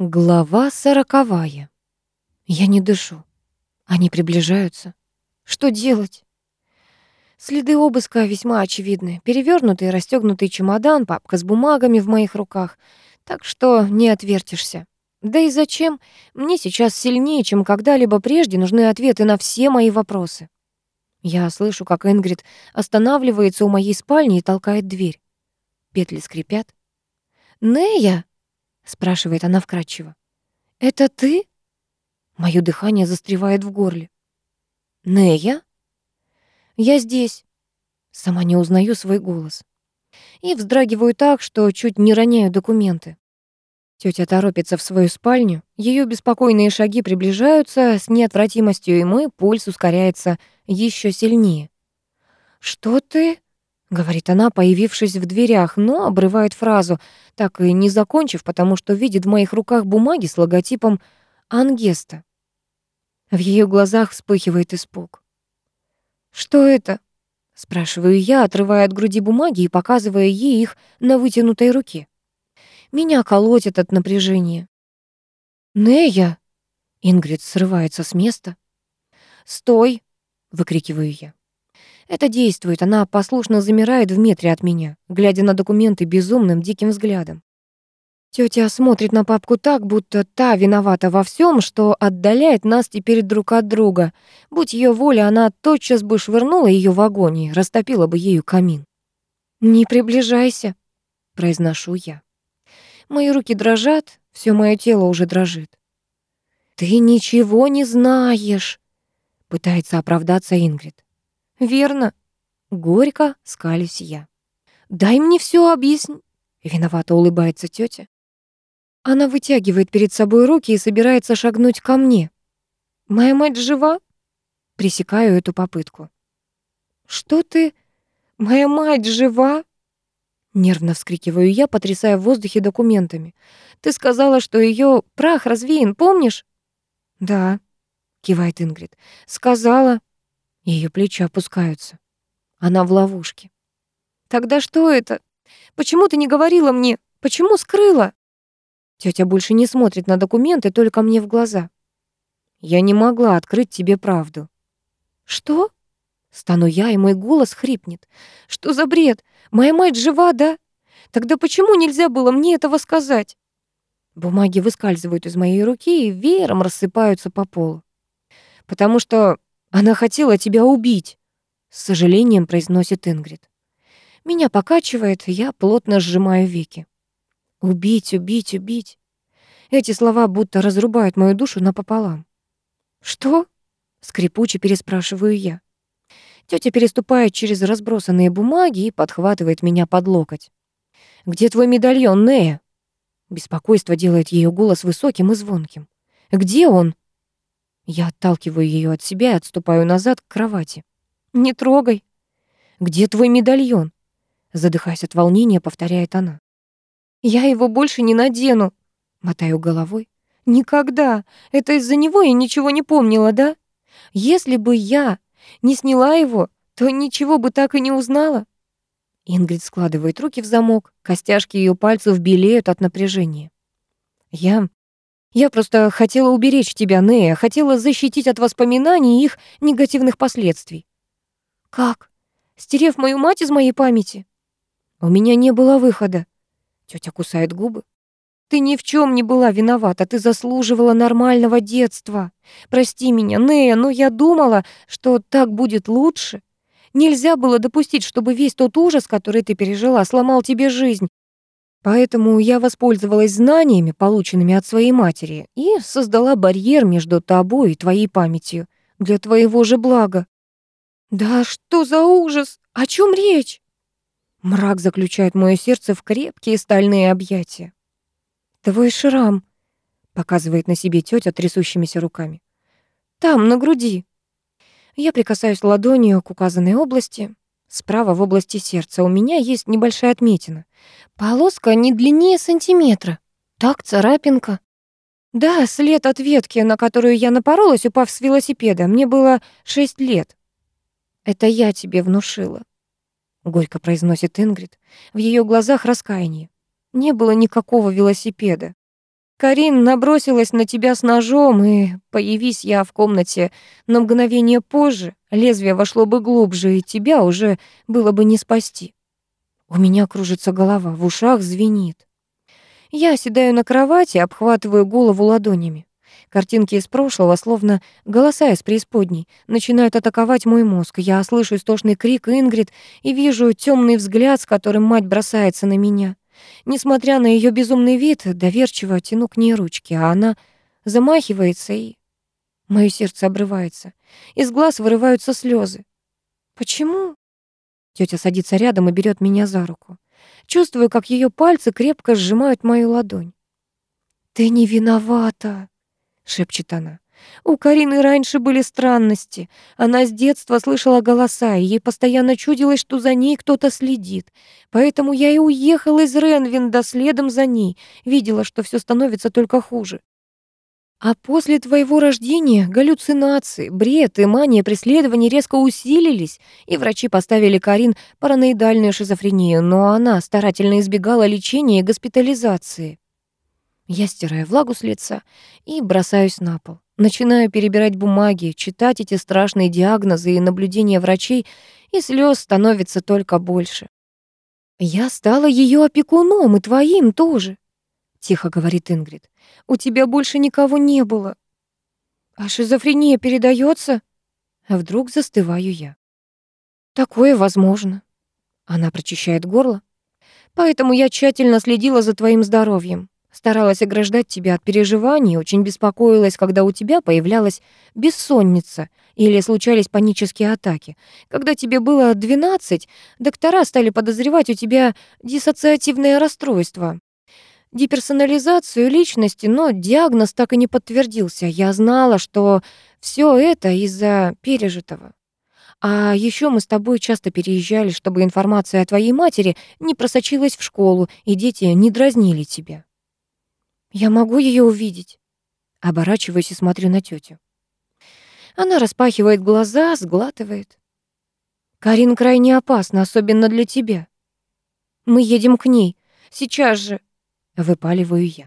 Глава сороковая. Я не дышу. Они приближаются. Что делать? Следы обыска весьма очевидны. Перевернутый и чемодан, папка с бумагами в моих руках. Так что не отвертишься. Да и зачем? Мне сейчас сильнее, чем когда-либо прежде, нужны ответы на все мои вопросы. Я слышу, как Ингрид останавливается у моей спальни и толкает дверь. Петли скрипят. «Нея!» Спрашивает она вкратчиво. Это ты? Моё дыхание застревает в горле. Нея? Я здесь. Сама не узнаю свой голос. И вздрагиваю так, что чуть не роняю документы. Тётя торопится в свою спальню, её беспокойные шаги приближаются с неотвратимостью, и мой пульс ускоряется ещё сильнее. «Что ты?» — говорит она, появившись в дверях, но обрывает фразу, так и не закончив, потому что видит в моих руках бумаги с логотипом «Ангеста». В ее глазах вспыхивает испуг. «Что это?» — спрашиваю я, отрывая от груди бумаги и показывая ей их на вытянутой руке. Меня колотит от напряжения. «Нея!» — Ингрид срывается с места. «Стой!» — выкрикиваю я. Это действует, она послушно замирает в метре от меня, глядя на документы безумным диким взглядом. Тётя смотрит на папку так, будто та виновата во всем, что отдаляет нас теперь друг от друга. Будь ее воля, она тотчас бы швырнула ее в огонь и растопила бы ею камин. «Не приближайся», — произношу я. Мои руки дрожат, все мое тело уже дрожит. «Ты ничего не знаешь», — пытается оправдаться Ингрид. Верно. Горько скалюсь я. Дай мне все объяснить. Виновато улыбается тетя. Она вытягивает перед собой руки и собирается шагнуть ко мне. Моя мать жива? Пресекаю эту попытку. Что ты? Моя мать жива? Нервно вскрикиваю я, потрясая в воздухе документами. Ты сказала, что ее прах развеян, помнишь? Да, кивает Ингрид. Сказала. Ее плечи опускаются. Она в ловушке. Тогда что это? Почему ты не говорила мне? Почему скрыла? Тетя больше не смотрит на документы, только мне в глаза. Я не могла открыть тебе правду. Что? Стану я, и мой голос хрипнет. Что за бред? Моя мать жива, да? Тогда почему нельзя было мне этого сказать? Бумаги выскальзывают из моей руки и веером рассыпаются по полу. Потому что она хотела тебя убить, с сожалением произносит Ингрид. Меня покачивает, я плотно сжимаю веки. Убить, убить, убить. Эти слова будто разрубают мою душу напополам. Что? скрипуче переспрашиваю я. Тётя переступает через разбросанные бумаги и подхватывает меня под локоть. «Где твой медальон, Нея?» Беспокойство делает её голос высоким и звонким. «Где он?» Я отталкиваю ее от себя и отступаю назад к кровати. «Не трогай!» «Где твой медальон?» Задыхаясь от волнения, повторяет она. «Я его больше не надену!» Мотаю головой. «Никогда! Это из-за него я ничего не помнила, да? Если бы я не сняла его, то ничего бы так и не узнала». Ингрид складывает руки в замок, костяшки ее пальцев белеют от напряжения. Я я просто хотела уберечь тебя, Нея, хотела защитить от воспоминаний и их негативных последствий. Как? Стерев мою мать из моей памяти? У меня не было выхода. Тётя кусает губы. Ты ни в чем не была виновата, ты заслуживала нормального детства. Прости меня, Нея, но я думала, что так будет лучше. Нельзя было допустить, чтобы весь тот ужас, который ты пережила, сломал тебе жизнь. Поэтому я воспользовалась знаниями, полученными от своей матери, и создала барьер между тобой и твоей памятью для твоего же блага. Да что за ужас? О чем речь? Мрак заключает мое сердце в крепкие стальные объятия. Твой шрам, показывает на себе тетя трясущимися руками. Там, на груди. Я прикасаюсь ладонью к указанной области. Справа в области сердца у меня есть небольшая отметина. Полоска не длиннее сантиметра. Так, царапинка. Да, след от ветки, на которую я напоролась, упав с велосипеда. Мне было шесть лет. Это я тебе внушила. Горько произносит Ингрид. В ее глазах раскаяние. Не было никакого велосипеда. Карин набросилась на тебя с ножом, и, появись я в комнате на мгновение позже, лезвие вошло бы глубже, и тебя уже было бы не спасти. У меня кружится голова, в ушах звенит. Я оседаю на кровати, обхватываю голову ладонями. Картинки из прошлого, словно голоса из преисподней, начинают атаковать мой мозг. Я слышу истошный крик Ингрид и вижу темный взгляд, с которым мать бросается на меня. Несмотря на ее безумный вид, доверчиво тяну к ней ручки, а она замахивается и... Моё сердце обрывается. Из глаз вырываются слезы. Почему? Тётя садится рядом и берет меня за руку. Чувствую, как ее пальцы крепко сжимают мою ладонь. «Ты не виновата», — шепчет она. У Карины раньше были странности. Она с детства слышала голоса, и ей постоянно чудилось, что за ней кто-то следит. Поэтому я и уехала из Ренвинда следом за ней, видела, что все становится только хуже. А после твоего рождения галлюцинации, бред и мания преследования резко усилились, и врачи поставили Карин параноидальную шизофрению, но она старательно избегала лечения и госпитализации. Я стираю влагу с лица и бросаюсь на пол. Начинаю перебирать бумаги, читать эти страшные диагнозы и наблюдения врачей, и слез становится только больше. «Я стала ее опекуном, и твоим тоже», — тихо говорит Ингрид. «У тебя больше никого не было». «А шизофрения передается? А вдруг застываю я. «Такое возможно». Она прочищает горло. «Поэтому я тщательно следила за твоим здоровьем. Старалась ограждать тебя от переживаний, очень беспокоилась, когда у тебя появлялась бессонница или случались панические атаки. Когда тебе было 12, доктора стали подозревать у тебя диссоциативное расстройство, деперсонализацию личности, но диагноз так и не подтвердился. Я знала, что все это из-за пережитого. А еще мы с тобой часто переезжали, чтобы информация о твоей матери не просочилась в школу, и дети не дразнили тебя. Я могу ее увидеть? Оборачиваюсь и смотрю на тетю. Она распахивает глаза, сглатывает. Карин крайне опасна, особенно для тебя. Мы едем к ней. Сейчас же. Выпаливаю я.